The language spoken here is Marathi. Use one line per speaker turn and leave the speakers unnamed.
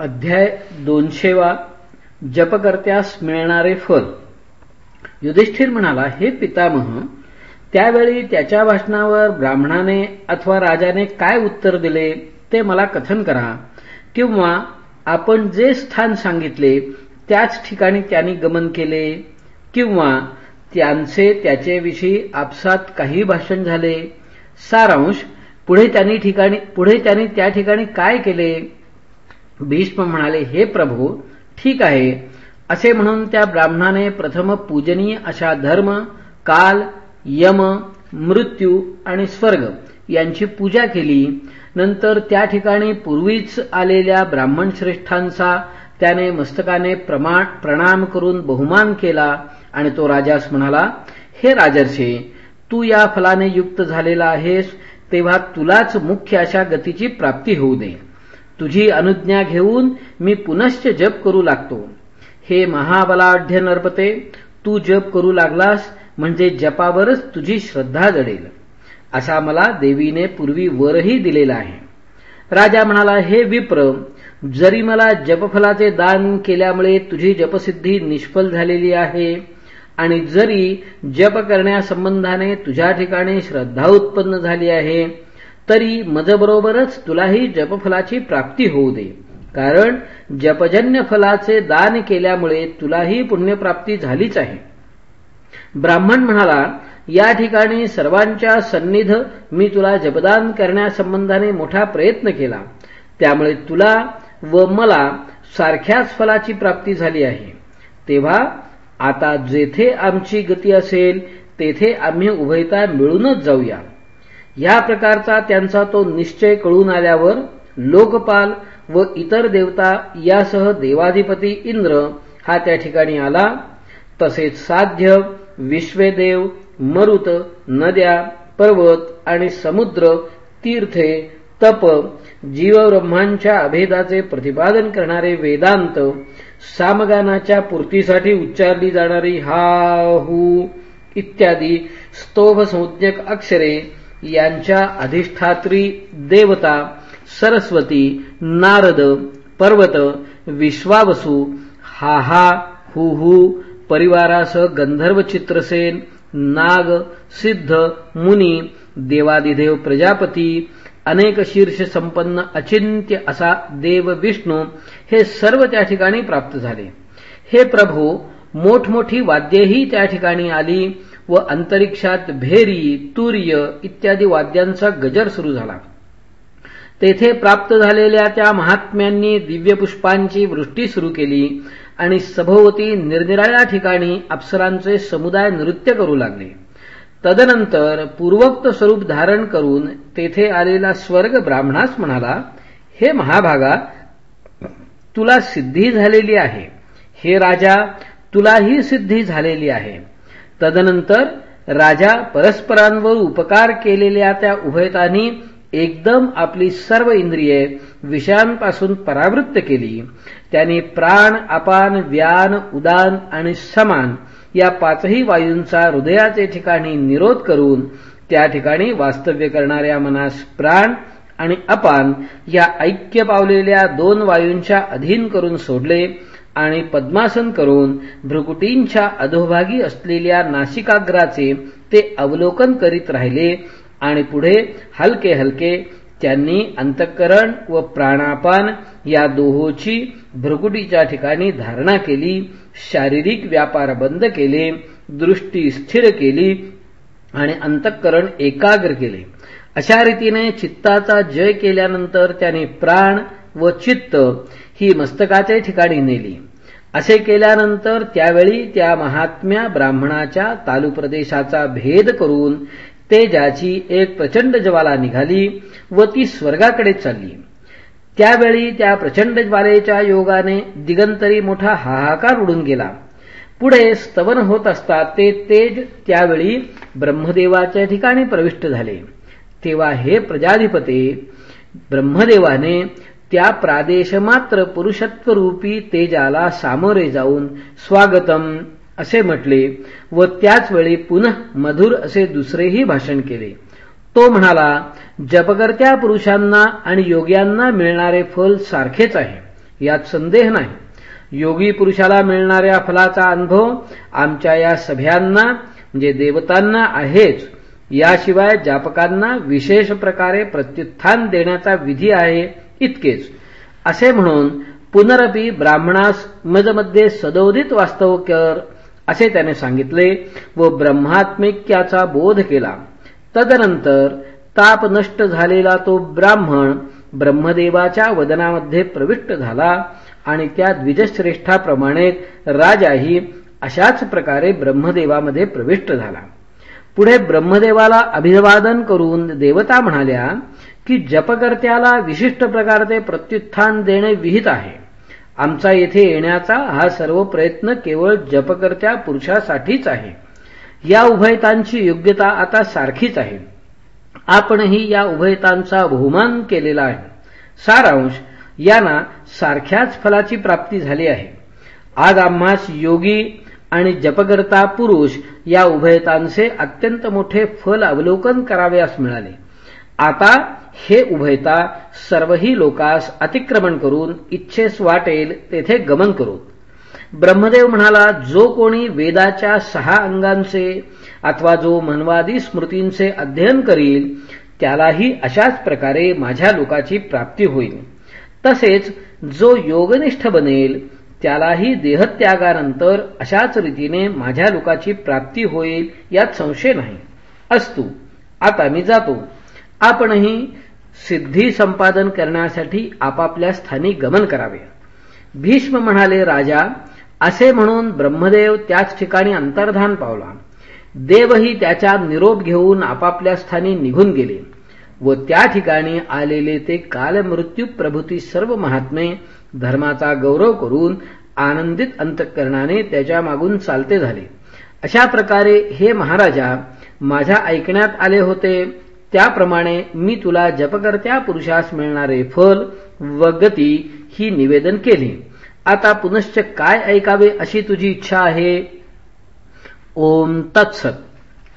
अध्याय दोनशेवा जपकर्त्यास मिळणारे फल. युधिष्ठिर म्हणाला हे पितामह त्यावेळी त्याच्या भाषणावर ब्राह्मणाने अथवा राजाने काय उत्तर दिले ते मला कथन करा. किंवा आपण जे स्थान सांगितले त्याच ठिकाणी त्यांनी गमन केले. किंवा त्यांचे त्याच्याविषयी आपसात काही भाषण झाले. सारांश पुढे त्यांनी ठिकाणी पुढे त्यांनी त्या ठिकाणी काय केले? भीष्म म्हणाले हे प्रभू ठीक आहे. असे म्हणून त्या ब्राह्मणाने प्रथम पूजनीय अशा धर्म काल यम मृत्यू आणि स्वर्ग यांची पूजा केली. नंतर त्या ठिकाणी पूर्वीच आलेल्या ब्राह्मण श्रेष्ठांचा त्याने मस्तकाने प्रणाम करून बहुमान केला आणि तो राजास म्हणाला हे राजर्षे तू या फलाने युक्त झालेला आहेस तेव्हा तुलाच मुख्य अशा गतीची प्राप्ती होऊ दे. तुझी अनुज्ञा घेऊन मी पुनश्च जप करू लागतो. हे महाबलाढ्य नरपते तू जप करू लागलास म्हणजे जपावरच तुझी श्रद्धा जडेल. असा मला देवीने पूर्वी वरही दिलेला आहे. राजा म्हणाला हे विप्र जरी मला जपफलाचे दान केल्यामुळे तुझी जपसिद्धी निष्फल झालेली आहे आणि जरी जप करण्यासंबंधाने तुझ्या ठिकाणी श्रद्धा उत्पन्न झाली आहे तरी मजबरोबरच तुलाही जपफलाची प्राप्ती होऊ दे. कारण जपजन्य फलाचे दान केल्यामुळे तुलाही पुण्यप्राप्ती झालीच आहे. ब्राह्मण म्हणाला या ठिकाणी सर्वांच्या सन्निध मी तुला जपदान करण्यासंबंधाने मोठा प्रयत्न केला. त्यामुळे तुला व मला सारख्याच फलाची प्राप्ती झाली आहे. तेव्हा आता जेथे आमची गती असेल तेथे आम्ही उभयता मिळूनच जाऊया. या प्रकारचा त्यांचा तो निश्चय कळून आल्यावर लोकपाल व इतर देवता यासह देवाधिपती इंद्र हा त्या ठिकाणी आला. तसेच साध्य विश्वेदेव मरुत नद्या पर्वत आणि समुद्र तीर्थे तप जीवब्रह्मांच्या अभेदाचे प्रतिपादन करणारे वेदांत सामगानाच्या पूर्तीसाठी उच्चारली जाणारी हा हू इत्यादी स्तोभ संज्ञक अक्षरे यांच्या अधिष्ठात्री देवता सरस्वती नारद पर्वत विश्वावसू हाहा हा हु परिवारासह गंधर्व चित्रसेन नाग सिद्ध मुनी देवादिदेव प्रजापती अनेक शीर्ष संपन्न अचिंत्य असा देव विष्णू हे सर्व त्या ठिकाणी प्राप्त झाले. हे प्रभू मोठमोठी वाद्येही त्या ठिकाणी आली. व अंतरिक्षात भेरी तूर्य इत्यादी वाद्यांचा गजर सुरू झाला. तेथे प्राप्त झालेल्या त्या महात्म्यांनी दिव्यपुष्पांची वृष्टी सुरू केली आणि सभोवती निरनिराळ्या ठिकाणी अप्सरांचे समुदाय नृत्य करू लागले. तदनंतर पूर्वोक्त स्वरूप धारण करून तेथे आलेला स्वर्ग ब्राह्मणास म्हणाला हे महाभागा तुला सिद्धी झालेली आहे. हे राजा तुलाही सिद्धी झालेली आहे. तदनंतर राजा परस्परांवर उपकार केलेल्या त्या उभयतांनी एकदम आपली सर्व इंद्रिये विषयांपासून परावृत्त केली. त्यांनी प्राण अपान व्यान उदान आणि समान या पाचही वायूंचा हृदयाचे ठिकाणी निरोध करून त्या ठिकाणी वास्तव्य करणाऱ्या मनास प्राण आणि अपान या ऐक्य पावलेल्या दोन वायूंच्या अधीन करून सोडले. आणि पद्मासन करून भ्रुकुटींच्या अधोभागी असलेल्या नाशिकाग्राचे ते अवलोकन करीत राहिले आणि पुढे हलके हलके त्यांनी अंतःकरण व प्राणापान या दोहोची भ्रुकुटीच्या ठिकाणी धारणा केली शारीरिक व्यापार बंद केले दृष्टी स्थिर केली आणि अंतःकरण एकाग्र केले. अशा रीतीने चित्ताचा जय केल्यानंतर त्याने प्राण व चित्त ही मस्तकाचे ठिकाणी नेली. असे केल्यानंतर त्यावेळी त्या महात्म्या ब्राह्मणाच्या तालू प्रदेशाचा भेद करून तेजाची एक प्रचंड ज्वाला निघाली व ती स्वर्गाकडे चालली. त्यावेळी त्या प्रचंड ज्वालेच्या योगाने दिगंतरी मोठा हाहाकार उडून गेला. पुढे स्तवन होत असता ते तेज त्यावेळी ब्रह्मदेवाच्या ठिकाणी प्रविष्ट झाले. तेव्हा हे प्रजाधिपते ब्रह्मदेवाने त्या प्रादेशमात्र पुरुषत्वरूपी तेजाला सामोरे जाऊन स्वागतम असे म्हटले व त्याचवेळी पुनः मधुर असे दुसरेही भाषण केले. तो म्हणाला जपकर्त्या पुरुषांना आणि योग्यांना मिळणारे फल सारखेच आहे यात संदेह नाही. योगी पुरुषाला मिळणाऱ्या फलाचा अनुभव आमच्या या सभ्यांना म्हणजे देवतांना आहेच. याशिवाय जापकांना विशेष प्रकारे प्रत्युत्थान देण्याचा विधी आहे इतकेच. असे म्हणून पुनरपी ब्राह्मणास मजमध्ये सदोदित वास्तव कर असे त्याने सांगितले व ब्रह्मात्मिक्याचा बोध केला. तदनंतर ताप नष्ट झालेला तो ब्राह्मण ब्रह्मदेवाच्या वदनामध्ये प्रविष्ट झाला आणि त्या द्विजश्रेष्ठाप्रमाणे राजाही अशाच प्रकारे ब्रह्मदेवामध्ये प्रविष्ट झाला. पुढे ब्रह्मदेवाला अभिवादन करून देवता म्हणाल्या की जपकर्त्याला विशिष्ट प्रकारचे प्रत्युत्थान देणे विहित आहे. आमचा येथे येण्याचा हा सर्व प्रयत्न केवळ जपकर्त्या पुरुषासाठीच आहे. या उभयतांची योग्यता आता सारखीच आहे. आपणही या उभयतांचा बहुमान केलेला आहे. सारांश यांना सारख्याच फलाची प्राप्ती झाली आहे. आज आम्हास योगी आणि जपकर्ता पुरुष या उभयतांचे अत्यंत मोठे फल अवलोकन कराव्यास मिळाले. आता हे उभयता सर्वही लोकास अतिक्रमण करून इच्छेस वाटेल तेथे गमन करू ब्रह्मदेव म्हणाला जो कोणी वेदाच्या सहा अंगांचे अथवा जो मनवादी स्मृतींचे अध्ययन करील त्यालाही अशाच प्रकारे माझ्या लोकाची प्राप्ती होईल. तसेच जो योगनिष्ठ बनेल त्यालाही देहत्यागानंतर अशाच रीतीने माझ्या लोकाची प्राप्ती होईल यात संशय नाही. अस्तु आता मी जातो. आपणही सिद्धी संपादन करण्यासाठी आपापल्या स्थानी गमन करावे. भीष्म म्हणाले राजा असे म्हणून ब्रह्मदेव त्याच ठिकाणी अंतर्धान पावला. देवही त्याच्या निरोप घेऊन आपापल्या स्थानी निघून गेले व त्या ठिकाणी आलेले ते कालमृत्यू प्रभूती सर्व महात्मे धर्माचा गौरव करून आनंदित अंतकरणाने त्याच्या मागून चालते झाले. अशा प्रकारे हे महाराजा माझ्या ऐकण्यात आले होते त्याप्रमाणे मी तुला जपकर्त्या पुरुषास मिळणारे फल व गती ही निवेदन केली. आता पुनश्च काय ऐकावे अशी तुझी इच्छा आहे? ओम तत्सत.